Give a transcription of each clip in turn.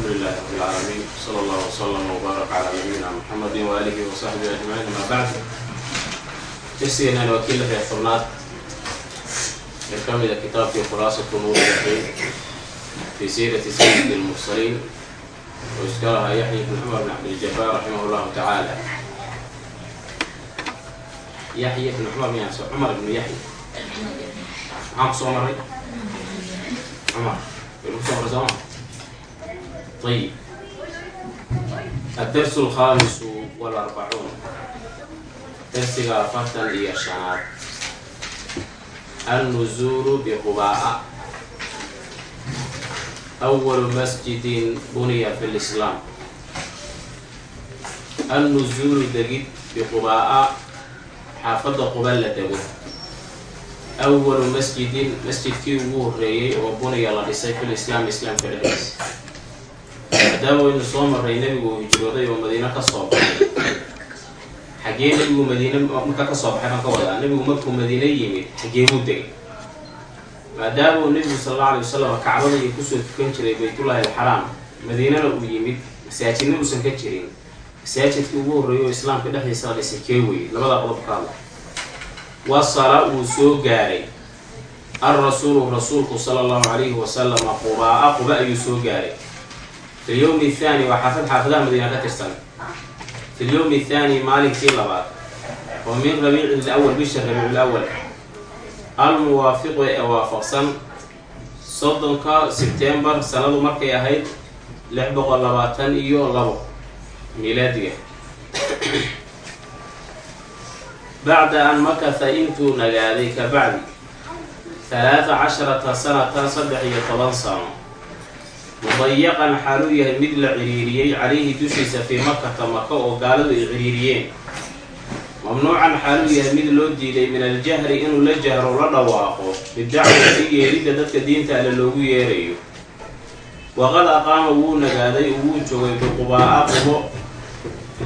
الحمد لله رب العالمين صلى الله وسلم وبارك على نبينا محمد وآله وصحبه أجمعين ما بعد درسينا وكيل في الفرنات يكمل كتاب في خلاصة نور اليقين في سيرة سيد المرسلين ويذكرها يحيى بن عمر بن عبد الجبار رحمه الله تعالى يحيى بن عمر بن عمر بن يحيى معاك صوم مرة عمر يقول صوم ayib addars alkhaamis walarbacuun darsiga afartan iyo shanaad alnuzuuru biqubaa'a awalu masjidin buniya fi lislaam alnuzuuru degid biqubaa'a xaafadda quba la dego awalu masjidin masjidkii ugu horreeyey oo buniya la dhisay filislaam islaamka dhexdiisa maadaama waynu soo maray nebigu uu hijrooday oo madiine ka soo baxay. Xaggee nebigu madiine marka ka soo baxay baan ka wadaa nebigu markuu madiine yimid xaggee buu degay. Maadaama uu nebigu sal alla alay wasalam kacbada iyo ku soo tukan jiray baytullaahi alxaraam madiinana uu yimid masaajidna uusan ka jirin. Masaajidkii ugu horreeyay oo islaamka dhexdiisa la dhisay kee weye labadaa qodob ka hadla. Wasala uu soo gaaray. Alrasuulu rasuulku sala allahu calayhi wasalama qubaa-a quba ayuu soo gaaray fi lyowmi athaani waa xaafad xaafadaha madiina ka tirsan fi lyowmi athaani maalinkii labaad oo min rabiici lawal bisha rabiicu lawal almuwaafiqu ee waafaqsan soddonka sebtembar sanadu markay ahayd lix boqol labaatan iyo labo milaadiga bacda an makatha intuu nagaaday ka bacdi halaata casharata sanatan saddex iyo toban sano mudayaqan xaaluu yahay mid la ciriiriyey calayhi dushiisa fii makata maka oo gaaladu ay ciriiriyeen. Mamnuucan xaaluu yahay mid loo diiday min aljahri inuu la jahro la dhawaaqo bidacwati yeeridda dadka diinta alle loogu yeerayo. Waqad aqaama wuu nagaaday wuu joogay biqubaa-a qubo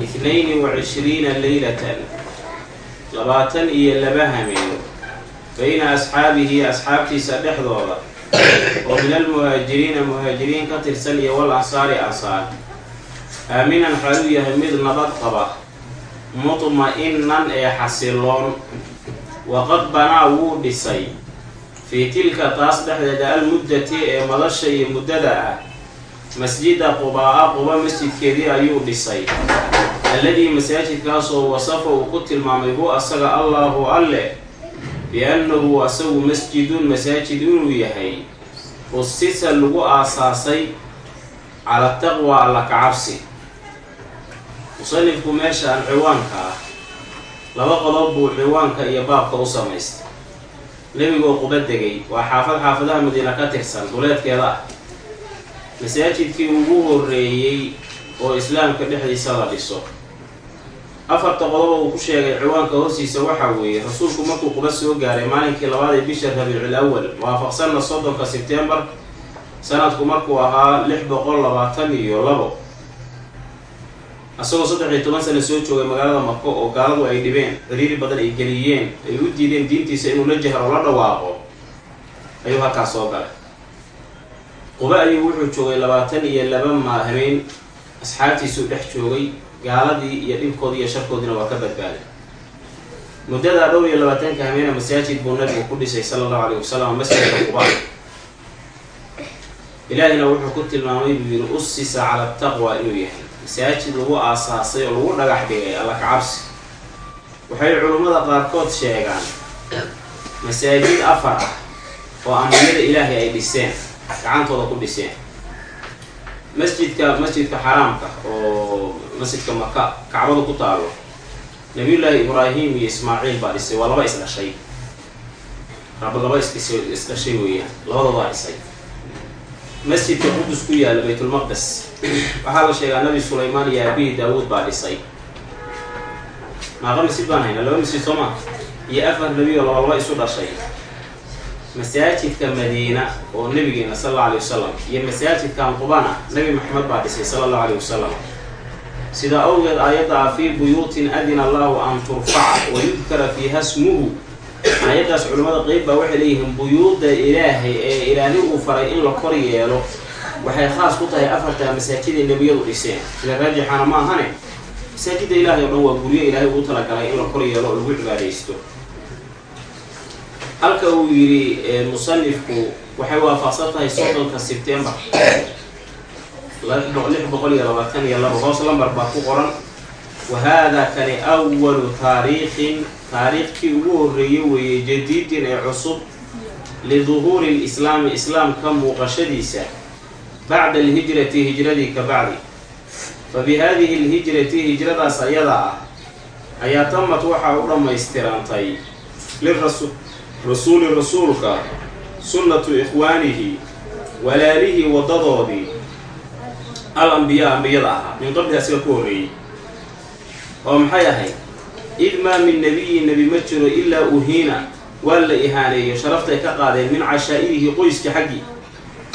itnayni wa cishriina leylatan labaatan iyo laba hameen bayna asxaabihi asxaabtiisa dhexdooda oo min almuhaajiriina muhaajiriin ka tirsan iyo wal ansaari ansaar. Aaminan xaaluu yahay mid nabad qaba mutma-inan ee xasiloon. Waqad banaa wuu dhisay. Fii tilka taas dhexdeeda almuddati ee madasha iyo muddada ah masjida qubaa-a quba masjidkeedii ayuu dhisay. Alladii masaajidkaasoo wasafa uu ku tilmaamay hu asaga allaahu alle bi-annahu asagu masjidun masaajid inuu yahay usisa lagu aasaasay cala taqwa alla kacabsi musanifku meeshaan ciwaanka ah laba qodob buu ciwaanka iyo baabka u samaystay nebigoo quba degay waa xaafad xaafadaha madiina ka tirsan duleedkeeda ah masaajidkii ugu horreeyey oo islaamka dhexdiisa la dhiso afarta qodoba uu ku sheegay ciwaanka hoostiisa waxaa weeye rasuulku markuu quba soo gaaray maalinkii labaad ee bisha rabiicul awal waafaqsanna soddonka sebtembar sanadku markuu ahaa lix boqol labaatan iyo labo. Isagoo saddex iyo toban sana soo joogay magaalada mako oo gaaladu ay dhibeen ciriiri badan ay geliyeen ay u diideen diintiisa inuu la jahro la dhawaaqo ayuu halkaas soo galay. Quba ayuu wuxuu joogay labaatan iyo laba maahameyn asxaabtiisuu dhex joogay gaaladii iyo dhibkoodii iyo sharkoodiina waa ka badbaaday muddadaa dhowr iyo labaatanka hameena masaajid buu nabigu ku dhisay sala allahu alayh wasalam masjidka quba. Ilaahina wuxuu ku tilmaamay buu yidhi usisa cala taqwa inuu yahay. Masaajid lagu aasaasay oo lagu dhagax dhigay alla kacabsi waxay culummada qaarkood sheegaan masaajid afar ah oo ambiyada ilaahay ay dhiseen gacantooda ku dhiseen masjidka masjidka xaraamka oo masjidka maka kacbada ku taalo. Nabiyullaahi ibraahim iyo ismaaciil baa dhisay. Waa laba isdhashay. Raba laba isdhashay weeyaan. Labadoodaa dhisay. Masjidka qudus ku yaalla baytulmaqdes waxaa la sheegaa nabi sulaymaan iyo aabihii daawuud baa dhisay. Maaqa masjid baan haynaa laba masjid soo maa iyo afar nebi oo laba isu dhashay masaajidka madiina oo nabigeena sala alla alay wasalam iyo masaajidkan qubana nabi maxamed baa dhisay sala allahu alayh wasalam sidaa awgeed aayadda ah fii buyuutin adina allahu an turfaca wa yudkara fiiha smuhu aayaddaas culimmada qeyb baa waxay leeyihiin buyuudda ilaahay ee ilaahay uu faray in la kor yeelo waxay khaas ku tahay afartaa masaajiday nebiyadu dhiseen. Sida raajixana ma ahane? Masaajidda ilaahay o dhan waa guryo ilaahay ugu talagalay in la kor yeelo oo lagu cibaadaysto halka uu yidhi musanifku waxay waafaqsan tahay soddonka sebtembar lix boqol iyo labaatan iyo laba hoos lambar baa ku qoran. Wa haadaa kani awalu taariikhin taariikhkii ugu horreeyey weeye jadiidin ee cusub liduhuuri lislaami islaamka muuqashadiisa bacda alhijrati hijradii ka bacdi. Fa bi haadihi alhijrati hijradaas ayada ah ayaa tamad waxaa u dhammaystirantay lirasuuli rasuulka sunnatu ikhwaanihi walaalihii waddadoodii al ambiyaa ambiyada ahaa. Min qabli asiga ku horreeyey. Oo maxay ahayd? Id maa min nebiyin nebi ma jiro ilaa uhiina. Waa la ihaaneeyo sharaftay ka qaadeen min cashaa'irihi qoyska xaggii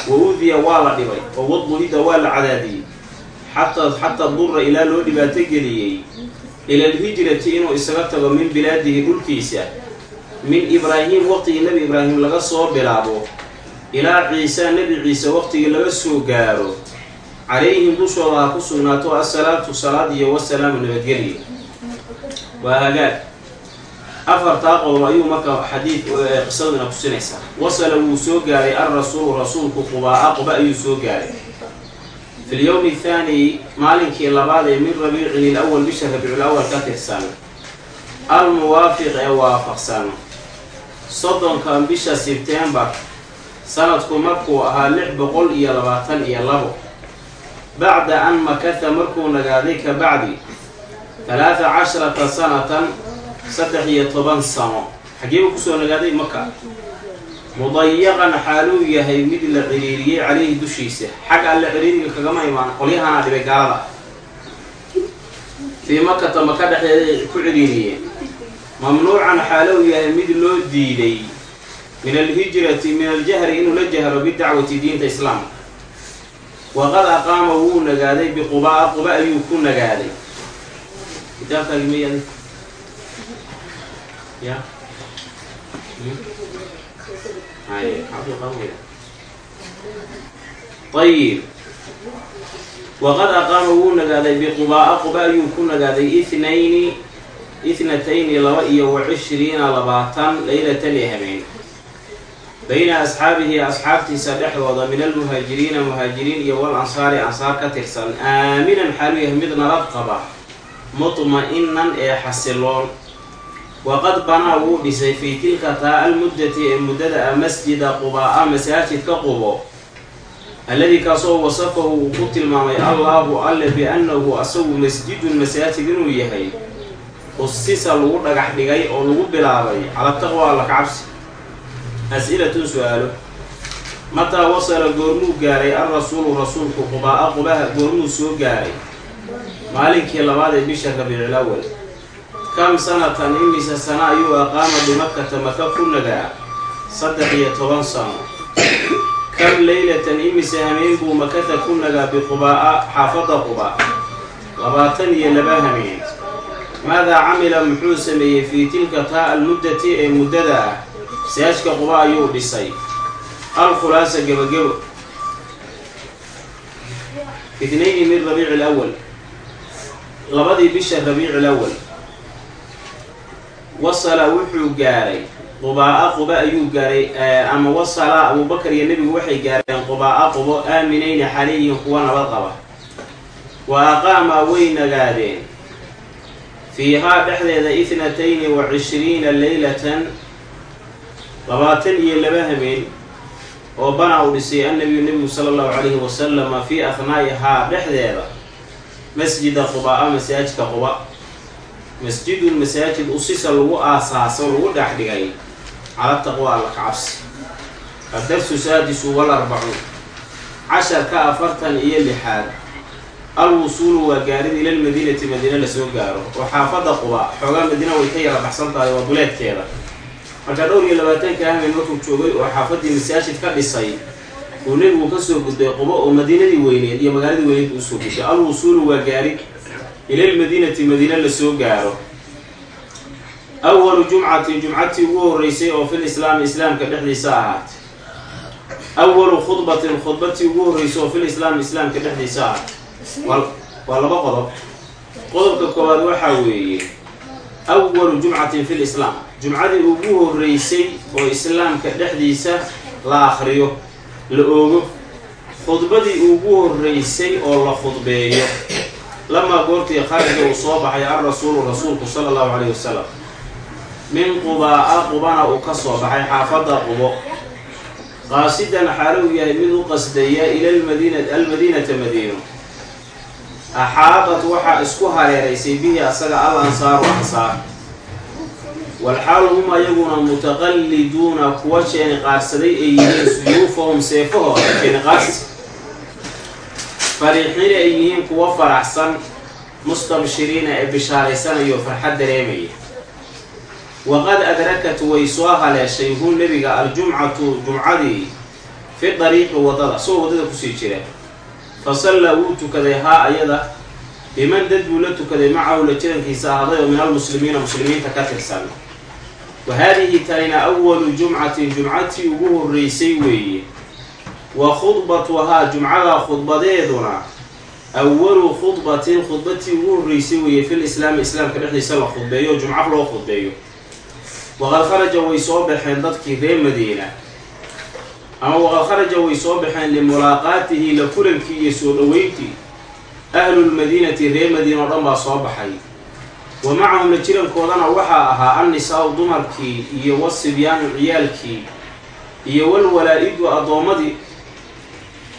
wa uudiya waa la dhibay. Oo wadulida waa la cadaadiyey. Xataa xataa dura ilaa loo dhibaato geliyey ila inuu isaga tago min bilaadihi dhulkiisa min ibraahim waqtigii nebi ibraahim laga soo bilaabo ilaa ciisa nebi ciise waqtigii laga soo gaaro calayhim dushooda ha ku sugnaato assalaatu salaad iyo wasalaamu nabadgelya waa hagaag. Afartaa qodob ayuu marka xadiid qisaduna kusinaysaa wasala wuu soo gaaray alrasuulu rasuulku qubaa-a quba ayuu soo gaaray. Fi lyowmi athaani maalinkii labaad ee min rabiicin ilawal bisha rabiicul awal ka tirsan almuwaafiq ee waafaqsan soddonka bisha sebtembar sanadku markuu ahaa lix boqol iyo labaatan iyo labo. Bacda an makata markuu nagaaday ka bacdi talaata casharata sanatan saddex iyo toban sano. Xaggee uu ku soo nagaaday maka mudayaqan xaaluu yahay mid la ciriiriyey calayhi dushiisa. Xag alle ciriiriga kagama imaan qolyahanaa dhibay gaalada. Fii makata maka dhexdeeday ku ciriiriyeen mamnuucan xaalou yahay mid loo diiday min alhijrati min aljahri inuu la jahro bidacwati diinta islaamka. Waqad aqaama wuu nagaaday biqubaa quba ayuu ku nagaaday. Ayib waqad aqaama wuu nagaaday biqubaa quba ayuu ku nagaaday ithnayni ithnatayni laba iyo wa cishriina labaatan laylatan ee habeen. Bayna asxaabihi asxaabtiisa dhexdooda min almuhaajiriina muhaajiriin iyo wal ansaari ansaar ka tirsan aaminan xaalu yahay mid nabad qaba mutma-inan ee xasiloon. Waqad banaa wuu dhisay fii tilka taa almuddati ee muddada ah masjida qubaa-a masaajidka qubo alladii kaasoo wasafahu uu ku tilmaamay allaahu alle biannahu asagu masjidun masaajid inuu yahay usisa lagu dhagax dhigay oo lagu bilaabay. Cala taqwa alla kacabsi as-ilatun su'aalo. Mataa wasala goormuu gaaray. Alrasuulu rasuulku qubaa-a qubaha goormuu soo gaaray. Maalinkii labaad ee bisha rabiicil awal kam sanatan imise sana ayuu aqaama bimakata maka ku nagaa. Saddex iyo toban sano. Kam leylatan imise hameen buu makata ku nagaa biqubaa-a xaafadda quba. Labaatan iyo laba hameen maadaa camila muxuu sameeyey fii tilka taa almuddati ee muddada ah masaajka quba ayuu dhisay alkhulaasa gebagebo itnayni min rabiici lawal labadii bisha rabiici lawal wasala wuxuu gaaray qubaa-a quba ayuu gaaray ama wasala abuubakar iyo nebigu waxay gaareen qubaa-a qubo aaminayna xaliyihin kuwa nabad qaba wa aqaamaa way nagaadeen fiihaa dhexdeeda ithnatayni wa cishriina leylatan labaatan iyo laba hameen oo banaa uu dhisay annabiyu nebigu sala allahu calayhi wasalama fii ahnaa'ihaa dhexdeeda masjida quba-a masaajidka quba. Masjidun masaajid usisa lagu aasaaso lagu dhex dhigay cala taqwa alla ka cabsi adarsu saadisu wal casharka afartan iyo lixaad alwusuulu waa gaarid ila lmadiinati madiine la soo gaaro. Oo xaafadda quba. Xoogaa madiina way ka yara baxsan tahay waa duleedkeeda marka dhowr iyo labaatanka ahmed markuu joogay oo xaafaddii masaajid ka dhisay uu nebigu ka soo gudbay qubo oo madiinadii weyneed iyo magaaladii weyneed uu soo gudbay. Alwusuulu waa gaarid ilalmadiinati madiine la soo gaaro. Awalu jumcatin jumcatii ugu horreysay oo fil islaami islaamka dhexdiisa ahaatay. Awalu khudbatin khudbatii ugu horreysa oo fil islaam islaamka dhexdiisa ah waa laba qodob. Qodobka koowaad waxaa weeye awalu jumcatin fil islaam. Jumcadii ugu horreysay oo islaamka dhexdiisa la akhriyo la oogo khudbadii ugu horreysay oo la khudbeeyo. Lamaa goortii kharaja uu soo baxay al rasuulu rasuulku sala allahu calayhi wasalam min qubaa-a qubana uu ka soo baxay xaafadda qubo. Qaasidan xaalo uu yahay mid u qasdaya ila lmadiina almadiinata madiino axaadat waxaa isku hareeraysay bihi asaga al ansaaru ansaar walxaal hum ayaguna mutaqalliduuna kuwa jeeni qaarsaday ay yihiin suyuufahum seefahooda jeeni qaarsi fariixiina ay yihiin kuwa faraxsan mustabshiriina ee bishaaraysanayo farxad dareemaya waqad adrakat way soo haleeshay hu nebiga aljumcatu jumcadii fi dariiqi waddada soo waddada ku sii jira fa sallaa wuu tukaday haa ayada. Biman dad buu la tukaday macahu la jirankiisa ahaaday oo min almuslimiina muslimiinta ka tirsan. Wa haadihi tanina awalu jumcatin jumcatii ugu horreysay weeye. Wa khudbatuhaa jumcadaa khudbadeeduna awalu khudbatin khudbatii ugu horreysay weeye fil islaami islaamka dhexdiisa la khudbeeyo jumco loo khudbeeyo. Waqad kharaja way soo baxeen dadkii reer madiina ama waqad kharaja way soo baxeen limulaaqaatihi la kulankii iyo soo dhoweyntii ahlulmadiinati reer madiina oo dhan baa soo baxay. Wa macahum la jirankoodana waxaa ahaa annisaa-u dumarkii iyo wasibyaanu ciyaalkii iyo walwalaa-idu addoommadii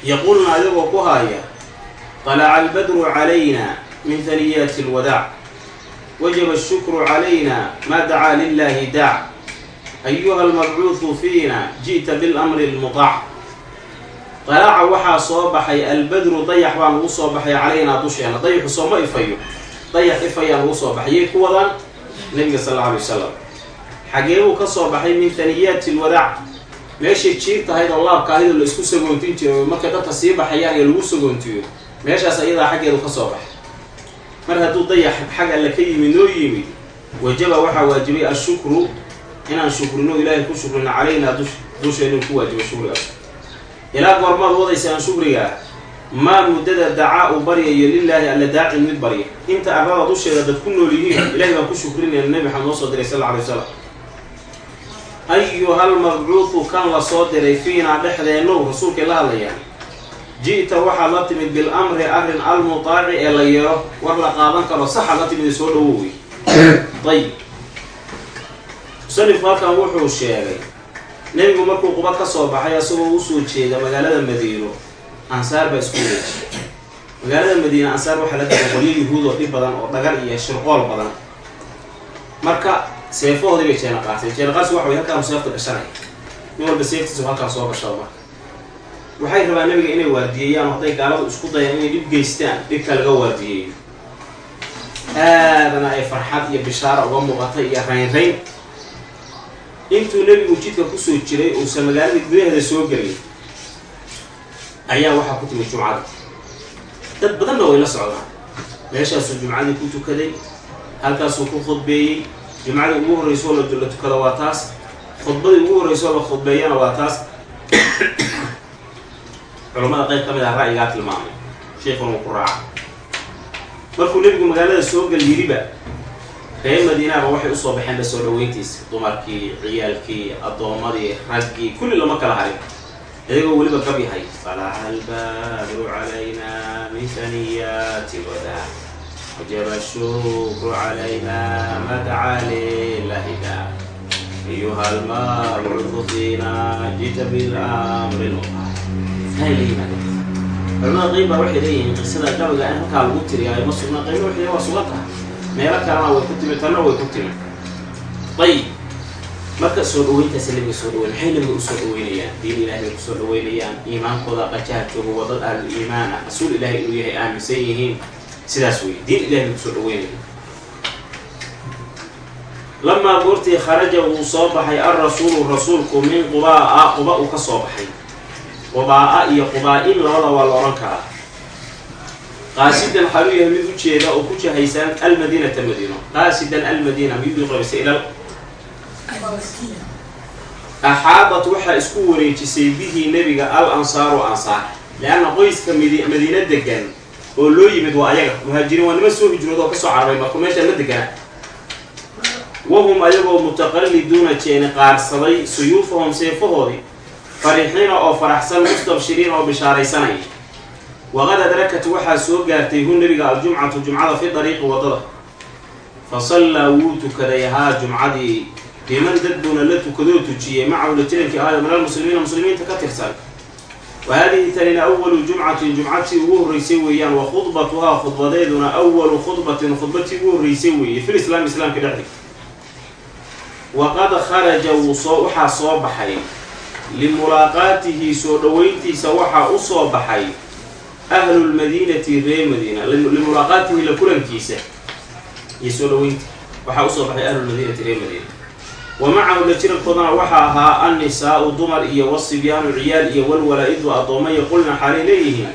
yaquulna adigoo ku haaya طalaca albadru calayna min haniyaati اlwadaac wajaba ashukru calayna maa dacaa lilahi daac ayuha almabcuudu fiina ji'ta bilamri lmutaac dalaaca waxaa soo baxay albadru dayax baa nagu soo baxay calaynaa dusheena dayaxu sooma ifayo dayax ifayaa nagu soo baxayay ku wadaan nabiga sal alla alay wasalam xagee buu ka soo baxay min taniyaati lwadaac meeshay jiir tahayd oo laabka ahayd oo la isku sagoontin jiro markay dadka sii baxayaan ee lagu sagoontiyo meeshaas ayadaa xaggeedu ka soo baxay mar hadduu dayax xag alle ka yimi noo yimi wajaba waxaa waajibay ashukru inaan shukrino ilaahay ku shukrino calaynaa dusheenu ku waajiba shukrigaas ilaa goormaad wadaysa aan shukrigaa maa muddada dacaa uu baryayo lilaahi alla daacin mid barya inta arrada dusheeda dad ku nool yihiin ilahay baan ku shukrinayna nebi maxamed noo soo diray sal alay wasalam ayuhal mabcuudu kan la soo diray fiinaa dhexdeennow rasuulkay la hadlayaan. Ji'ta waxaad la timid bil amri arrin almutaaci ee la yeero war la qaadan karo saxaad la timid soo dhowowey ayib musanifku halkan wuxuu sheegay nebigu markuu quba ka soo baxay asagoo u soo jeeda magaalada madiino ansaar baa isku wareejiyay magaalada madiina ansaar waxaa la daga qolyo yuhuud oo dhib badan oo dhagar iyo shirqool badan. Marka seefahoodii bay jeena qaateen jeenaqaasi waxa way halkaan seefta gashanaya nin walba seeftiisa halkaan soo gashada marka. Waxay rabaan nabiga inay waardiyeeyaan oo hadday gaaladu isku dayaan inay dhib geystaan dhibka laga waardiyeeyo aadana ay farxad iyo bishaara uga muuqatay iyo raynrayn intuu nebigu jidka ku soo jiray uusan magaalada gudaheeda soo gelin ayaa waxaa ku timid jumcada. Dad badanna way la socdaan. Meeshaasuu jumcadii ku tukaday halkaasuu ku khudbeeyey. Jumcadii ugu horreysoo la tukada waa taas. Khudbadii ugu horreysoo la khudbeeyana waa taas. Culammada qayb ka mid ah ra'yigaa tilmaamay. Sheikuna uu ku raaca markuu nebigu magaalada soo gal yiriba reer madiinaaba waxay u soo baxeenba soo dhaweyntiisa dumarkii ciyaalkii addoommadii raggii kulli lama kala harin. Iyagoo weliba gab yahay falaca albadru calayna min haniyaati wadaa wajaba shukru calayna madca lilahida ayuha almabcuudu fiina jita bilamri lmuqaa culamada qeyb baa waxay leeyihiin qisada gabaga in halkaa lagu tiriyaayo ma sugnaa qaybna waxay waa sugan tahay meelo kalena way ku timid tanna way ku timid ayib marka soo dhaweyntaas nabiga soo dhaweyn? Maxay nabiga u soo dhaweynayaan diin ilahay bay ku soo dhaweynayaan iimaankooda qajaha joogo wadad ahlul iimaana. Rasuul ilaahay inuu yahay aaminsan yihiin. Sidaas wey diin ilahay bay ku soo dhaweynaya lamaa goortii kharaja uu soo baxay alrasuulu rasuulku min qubaa-a quba uu ka soo baxay. Qubaa-a iyo qubaa-in labada waa la odhan karaa qaasidan xaluu yahay mid ujeeda oo ku jahaysan almadiinata madiino. Qaasidan almadiina miyudii qabaysa ilal. Axaadat waxaa isku wareejisay bihi nebiga al ansaaru ansaar. Leanna qoyska md madiino degan oo loo yimid waa ayaga. Muhaajiriin waa nima soo hijrooda oo ka soo carabay marka meesha la degana wahum ayagoo mutaqalliduuna jeeni qaarsaday suyuufahum seefahoodii farixiina oo faraxsan mustabshiriin oo bishaaraysanaya waqad adrakat waxaa soo gaartay hu nebiga aljumcatu jumcada fi dariiqi waddada fa sallaa wuu tukaday haa jumcadii biman dad buuna la tukadoo tujiyey macahu la jirankii ahaayo min almuslimiina muslimiinta ka tirsan wa haadihi tanina awalu jumcatin jumcatii ugu horreysay weeyaan wa khudbatuhaa khudbadeeduna awalu khudbatin khudbatii ugu horreysay weeye fil islaam islaamka dhexdi waqad kharaja wuu soo waxaa soo baxay limulaaqaatihi soo dhoweyntiisa waxaa u soo baxay ahlulmadiinati ree madiina. Limulaaqaatihi la kulankiisa. Iyo soo dhoweynta waxaa u soo baxay ahlulmadiinati ree madiina. Wa macahu la jirankoodana waxaa ahaa annisaa'u dumar iyo wasibyaanu ciyaal iyo walwalaa-idu addoomaya qulna xaalay leeyihiin.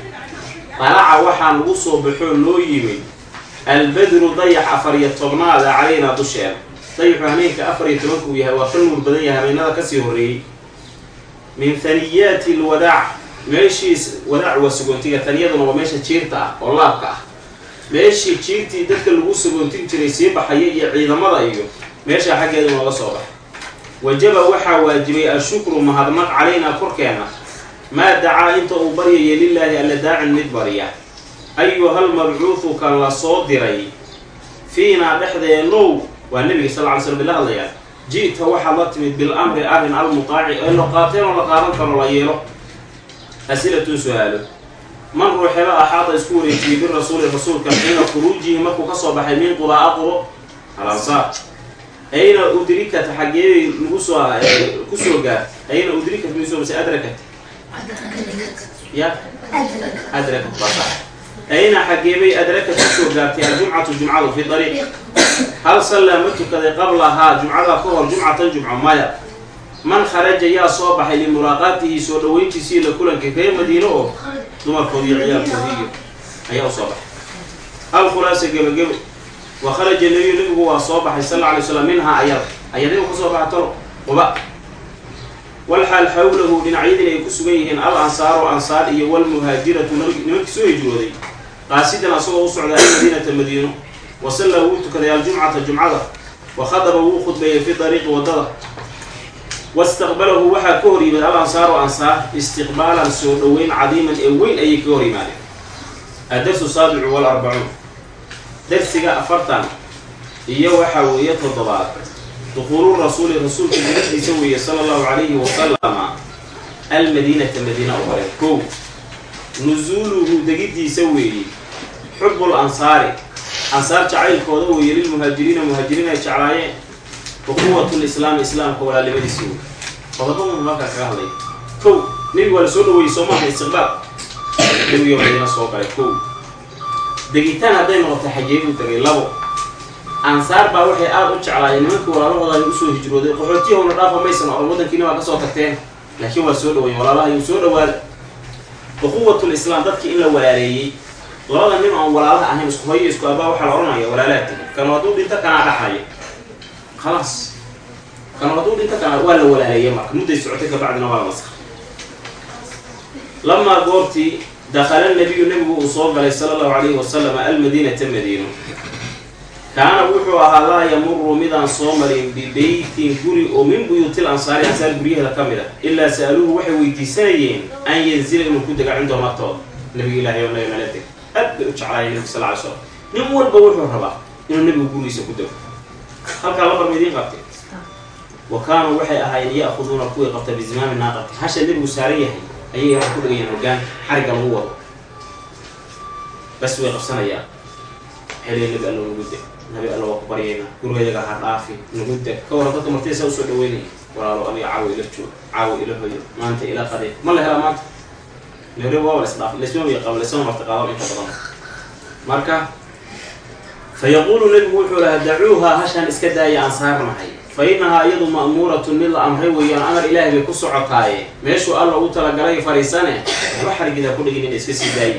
Dalaca waxaa nagu soo baxoo loo yimid albadru dayax afar iyo tobnaada calaynaa dusheeda dayaxu hameenka afar iyo tobanka uu yahay waa ka nuur badan yahay hameenada ka sii horreeyey. Min haniyaati lwadaac meeshiis wadaac waa sagoontiga taniyaduna waa meesha jiirta ah oo laabka ah. Meeshii jiirtii dadka lagu sagoontin jiray sii baxaya iyo ciidamada iyo meeshaa xaggeeda nooga soo baxay. Wajaba waxaa waajibay ashukru mahadnaq calaynaa korkeenna maa dacaa inta uu baryaya lilaahi alla daacin mid barya. Ayuhal mabcuudu kan la soo diray fiinaa dhexdeennow waa nebiga sal ly slm la hadlayaa ji'ta waxaad la timid bil amri arrin almutaaci ee la qaateen oo la qaadan karo la yeelo asilatun su'aalo. Man ruuxeba axaada isku wareejiyey birasuuli rasuulka xiina khuruujihi markuu ka soo baxay min qubaa qubo alansaar ayna udrikat xageebay lagu soo ku soo gaar. Ayna udrikat miso mase adrakat ya. Adrakat basa ayna xageebay adrakat ku soo gaartay aljumcatu jumcadu fi dariiq. Hal sallaa ma tukaday qablahaa jumcadaa ka hor jumcatan jumco maya man kharaja yaa soo baxay limulaaqaatihi soo dhoweyntiisii la kulankay ree madiino oo dumarkoodi iyo ciyaalkoodiiyo ayaa u soo baxay. Alkhulaasa gebagebo wa kharaja nebiyu nebigu waa soo baxay sal alla alay slam minhaa ayada ayaa nebigu ka soo baxa talo quba. Walxaal xawlahu dhinacyadin ay ku sugan yihiin al ansaaru ansaar iyo walmuhaajiratu nimankii soo hijrooday qaasidan asagoo u socda almadiinata madiino wa sallaa wuu tukaday aljumcata jumcada wa khadaba wuu khudbeeyey fi dariiqi waddada wastaqbalahu waxaa ka hor yimid al ansaaru ansaar istiqbaalan soo dhoweyn cadiiman ee weyn ayay ka hor yimaadeen addarsu saabicu walarbacuun darsiga afartan iyo waxaa weeye toddobaad dukuulu rasuuli rasuulka diladiisa weeye sala allahu calayhi wasalama almadiinata madiina u hore kow nusuuluhu degidiisa weeye xubul ansaari ansaar jacaylkooda weeye lilmuhaajiriina muhaajiriin ay jeclaayeen wa quwatu lislaami islaamka walaalnimadiisi wey qodobadun halkaa kaga hadlay. Kow nebigu waa la soo dhaweeyey soo istiqbaal nebiga madiina soo galay. Kow degitaan hadday noqotay xajeeduu tagay. Labo ansaar baa waxay aada u jeclaayeen nimankii walaalahooda u soo hijrooday. Qaxootiyahowna dhaafa maysan oran waddankiina waa ka soo tagteen. Laakiin waa soo dhaweeyeen walaalaha yuu soo dhawaada waquwatul islaam dadkii in la walaaleeyey labada nin oon walaalaha ahayn isku hoyo isku abaa waxaa la odhanaya walaalaha tegi kanu hadduu dhinto kanaa dhaxayo khalaas kanu hadduu dhinto kanaa waa la walaaleeyey marka mudday socotay kabacdina waa la maskay lamaa goortii dakala nabiyu nebigu uu soo galay sala allahu calayhi wasalam almadiinata madiino kaana wuxuu ahaa laa yamuru midaan soo marin bibeytin guri oo min buyuutil ansaari ansaar guryaheeda ka mid a ilaa sa'aluuhu waxay weydiisanayeen an yanzila inuu ku dega cindahum agtooda nabiga ilahi o nabi mala deg aad bay u jeclaayeen walba wuxuu rabaa inuu nebigu gurigiisa ku dego halkaa labar maidiin qabtay wa kaanuu waxay ahaayeen ya'khuduuna kuwii qabta bizimaami naaqati. Hasha nebigu saaran yahay ayay wax ku dhegayaan hogaan xarigga lagu wado. Bas way qabsanayaan. Xeliya nabi alla nagu deg nabi alla waa ku baryayna. Gurigayaga ha dhaafi nagu deg ka waran dadka martaysaa u soo dhaweynaya. Walaalo aniga caawa ila joog caawa ila hoyo maanta ila qadee. Ma la helaa maanta? Nere waaba la isdhaaf laisma yaqaba laisma marti qaadam inta badan. Marka fa yaquulu nabigu wuxuu lahaa dacuuha hashaan iska daaya aan saarnahay fa innahaa iyadu ma'muuratun mid la amray weeyaan amar ilaahay bay ku socotaaye meeshuu alla ugu talagalay fariisane waxba xarigidaa ku dhegin ina iska sii daayi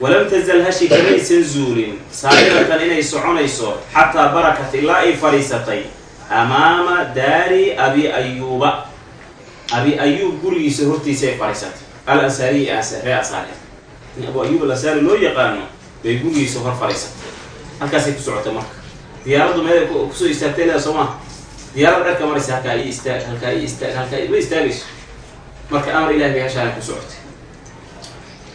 walam tazal hashi kamaysan zuulin saa'iratan inay soconayso xataa barakat ilaa ay fadhiisatay amaama daari abi ayuuba abi ayuub gurigiisa hortiisa ay fadhiisatay al ansaariyi ansaareed in abu ayuub al ansaari loo yaqaano bay gurigiisa hor fadhiisatay halkaasay ku socotay marka. Diyaaraddu meel ku soo istaagtay leeda soo maha diyaarad dherka maraysa halkaa ii istaag halkaa ii istaag halkaa ma istaagayso. Marka amar ilahi bay ku socotay.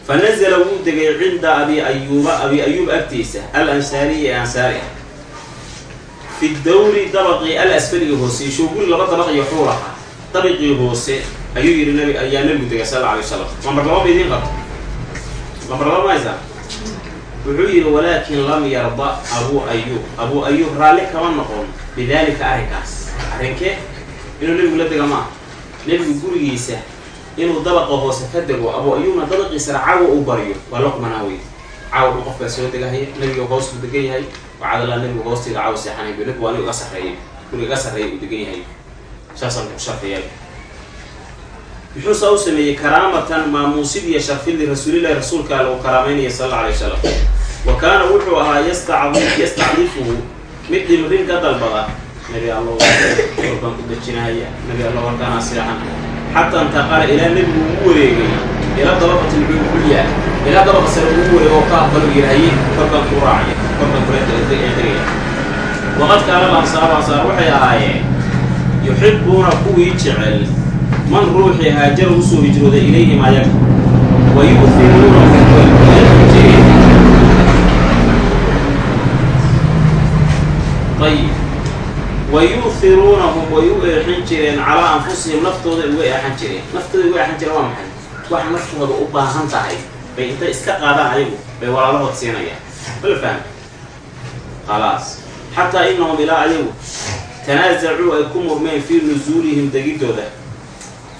Fa nazala wuu degay cinda abi ayuuba abi ayuub agtiisa al ansaariyi ee ansaari. Fi dawri dabaqii al asfaliga hoose ishoo guri laba dabaq iyo xuu lahaa. Dabiqii hoose ayuu yidhi nabi ayaa nabigu degay sal alay wasalam lambar laba ba idiin qabto lambar laba mahaysaa wuxuu yidhi walaakin lam yarda abuu ayuub abuu ayuub raalli kama noqon bidaalika arrinkaas. Arrinkee inuu nebigu la dega maaha nebigu gurigiisa inuu dabaqa hoose ka dego abuu ayuubna dabaqiisana caawa uu baryo waa la kumanaa wey caawa uu qofkaa soo degahaya nebiga hoos buu degan yahay. Wacadalaa nebigu hoostiga caawa seexanay bu nebigu waa anigu iga sarreeyay. Guriga iga sarreeyay uu degan yahay. Saasaan ku sharfiyaa muxuu saa u sameeyey karaamatan maamuusid iyo sharfidii rasuulillahi rasuulka alle uu karaameynaya sal alla alay wasalam wa kaana wuxuu ahaa yastacdi yastacdifuhu mid dhimrin ka dalbada nabi allo baan ku dejinahaya nabi allo halkaanaa seexan xataa intaqala ilaa nebigu ugu wareegay ilaa dabaqati lculya ilaa dabaqa sare ugu wareego oo ka aqbalo yirahaye korkaan kuu raacaya korkaan kula tegaya waqad kaana lansaaru ansaar waxay ahaayeen yuxibuuna kuwii jecel man ruuxii haajara u soo hijrooday ilayhim ayaga wa yu'iruunahum way u eexin jireen calaa anfusihim naftooda uga eexan jireen. Naftooda uga eexan jireen waa maxay? Wax naftooda u baahan tahay bay intay iska qaadaan ayagu bay walaalahood siinayaan. Bala fahmi? Khalaas. Xataa inahum ilaa ayagu tanaasacuu ay ku murmeen fii nusuulihim degidooda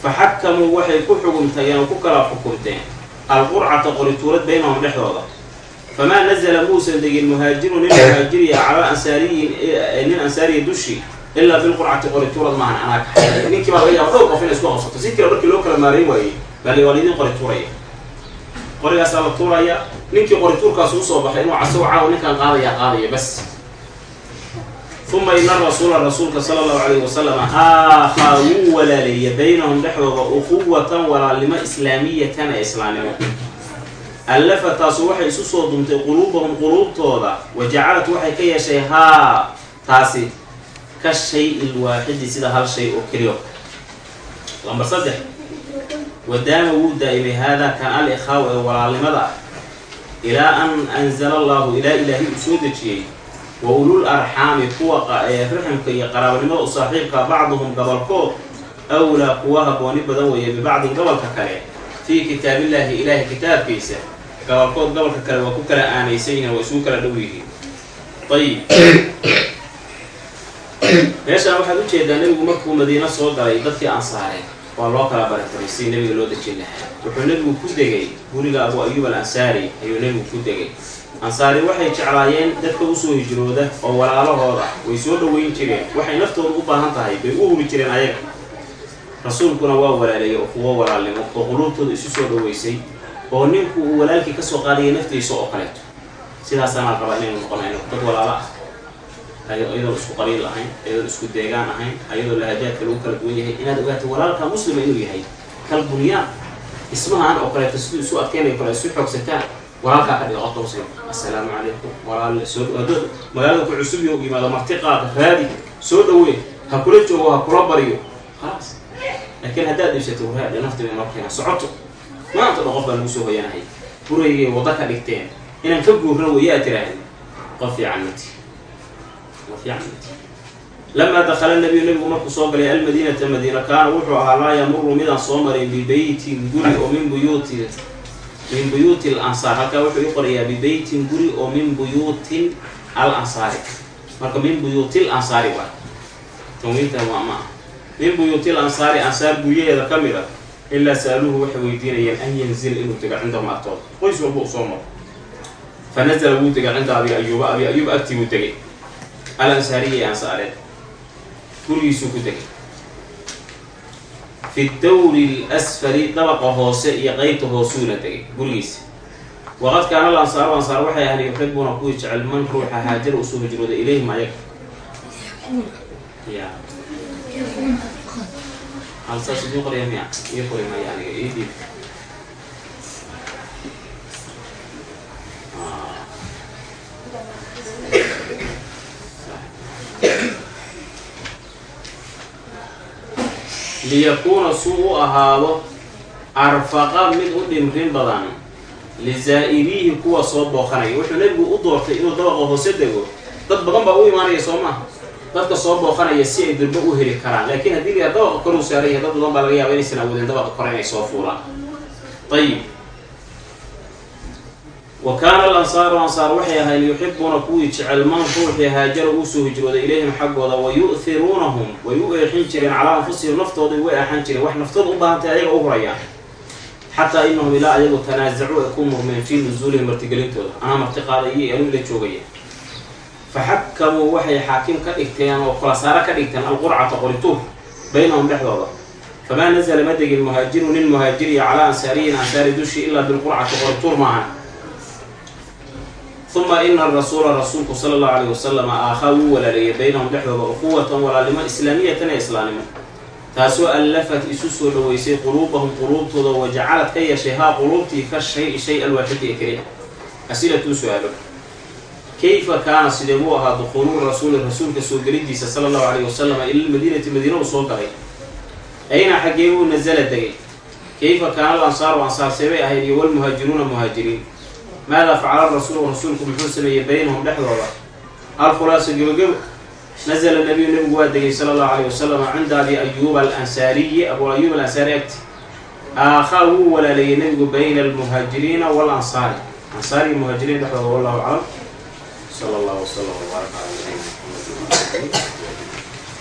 fa xakamuu waxay ku xugumtageen oo ku kala xukumteen alqurcata qorituurad baynahum dhexdooda famaa nazala muusan degin muhaajirun nin muhaajiriya calaa ansaariyin nin ansaariya dushi ilaa bilqurcati qorituurad maahan anaa kaxay ninkii baa laga yaaba dhowr qof inay isku qabsato si kale markii loo kala maarayn waayey baa waa laydin qori tuuraya qorigaasaa la tuuraya ninkii qorituurkaas u soo baxay inuu casaw caawa ninkaan qaadaya qaadaya bas uma ina rasuula rasuulka sala allahu calayhi wasalam aakhaa wuu walaaleeya baynahum dhexdooda ukuwatan walaalnimo islaamiyatan ee islaamnimo allafa taasu waxay isu soo dumtay quluubahum quluubtooda wa jacalat waxay ka yeeshay haa taasi ka shay ilwaaxidi sida hal shay oo keliyo lambar saddex wadaama wuu daa'imay haadaa kan al ikhaaw ee walaalnimada ah ilaa an anzala allahu ilaa ilaahi uu soo dejiyey wa ulul arxaami kuwa raximka iyo qaraabanimada u saaxiibka bacduhum gobolkood awlaa kuwa habooni badan weeye bibacdin gobolka kale fii kitaabillaahi ilaahi kitaabkiisa gobolkood gobolka kale waa ku kala aanaysan yihiin waa isugu kala dhow yihiin ayib meeshaan waxaad u jeedaa nebigu markuu madiino soo galay dadkii ansaareen waa loo kala barataray si nebiga loo dejin lahaa wuxuu nebigu ku degay guriga abu ayuub al ansaari ayuu nebigu ku degay ansaari waxay jeclaayeen dadka u soo hijrooda oo walaalahooda way soo dhoweyn jireen. Waxay naftooda u baahan tahay bay u huri jireen ayaga. Rasuulkuna waa walaaleeyay oo kuwo walaalnimo oo quluubtooda isu soo dhoweysay oo ninku uu walaalkii ka soo qaadaya naftiisa oo kaleeto sidaasaanaa rabaa inaynu noqonayno dad walaalo ah. Ayadoon isku qabiil ahayn ayadoon isku deegaan ahayn ayadoo lahajaadka lagu kala duwan yahay. Inaad ogaato walaalka muslima inuu yahay kal bunyaan ismahaan oo kaleeto siduu isu adkeynay kale isu xoogsataan walaalkaa ka dhiga qofka muslim assalaamu calaykum walaal soo hadduu magaalada ku cusub iyo yimaado marti qaada raadi. Soo dhawey ha kula joogo ha kula baryo khalaas. Laakiin haddaad dhibsato waraadhe naftiba noo keena socoto. Maanta dhan qof baa lagu soo hoyanahay buraygay wadda ka dhigteen. Inaan ka guurno wayaa tiraahdi qof fiican mati qof fiican mati lamaa dakala nabiyu nabigu markuu soo galay almadiinata madiina kaana wuxuu ahaa laa yamuru midaan soo marin bibeytin guri oo min buyuuti min buyuuti alansaar halkaa wuxuu ii qorayaa bibeytin guri oo min buyuutin al ansaari. Marka min buyuutil ansaari waa. Tanwiinta waa ma ah min buyuutil ansaari ansaar guryaheeda ka mid a ilaa sa'aluuhu waxay weydiinayeen an yanzil inuu dego cindahum agtooda qoys walba u soo maro. Fa nazala wuu degay cinda abi ayuuba. Abi ayuub agtii buu degay al ansaariya ee ansaareed gurigiisuu ku degay fi dawri lasfali dabaqa hoose iyo qeybta hoosuuna degay gurigiisa. Waqad kaana al ansaaru ansaar waxay ahayn yuxibuuna kuwii jecel man ruuxa haajara u soo hijrooda ilayhim ayaga. Ya liyakuuna suu u ahaado arfaqa mid u dhimrin badan lizaa'iriihi kuwa soo booqanaya. Wuxuu nebigu u doortay inuu dabaqa hoose dego. Dad badan baa u imaanaya soo maha dadka soo booqanaya si ay durbo u heli karaan. Laakiin haddii la dabaqa koruu saaran yahay dad badan baa laga yaaba inaysan awoodin dabaqa kore inay soo fuulaan ayib wa kaana alansaaru ansaar waxay ahayn yuxibuuna kuwii jecel man ruuxii haajara uu soo hijrooday ilayhim xaggooda wa yu'hiruunahum way u eexin jireen calaa anfusihim naftooday way eexan jireen wax naftooda u baahantay ayaga u hurayaan xataa inahum ilaa ayagu tanaasacuu ay ku murmeen fii nusuulihim martigelintooda anaa marti qaaday iyo anu ila joogaya fa xakamuu waxay xaakim ka dhigteen oo kulasaaro ka dhigteen alqurcata qorituur baynahum dhexdooda. Famaa nazala ma degin muhaajiru nin muhaajiriya calaa ansaariyin ansaari dushi ilaa bilqurcati qorituur maahan uma ina arasuula rasuulku sala allahu alayh wasalama aakhaa wuu walaaleeyay baynahum dhexdooda uquwatan walaalnimo islaamiyatan ee islaamnimo taasoo allafat isu soo dhoweysay quluubahum quluubtooda wa jacalad ka yeeshay haa quluubtii ka shay shay alwaaxidi ee keliya asilatuu su'aalo kayfa kaana sidee buu ahaa dukuulu rasuuli rasuulka soo gelidiisa sala allahu alayh wasalama ila lmadiinati madiina uu soo galay ayna xaggee buu nasala degay kayfa kaana al ansaaru ansaar seebay ahayd iyo walmuhaajiruuna muhaajiriin maadaa facala rasuulu rasuulku muxuu sameeyey baynahum dhexdooda alkhulaasa gebogebo nazla nabiyu nabigu waa degay sala allahu alayh wasalam cinda abi ayuuba alansaariyi abu ayuub alansaari agti aakhaa wuu walaaleeyey nabigu bayna almuhaajiriina walansaari ansaari iyo muhaajiriin dhexdooda wallahu aclam sala allahu wasalam wbaaraka cala nabiyina maxamed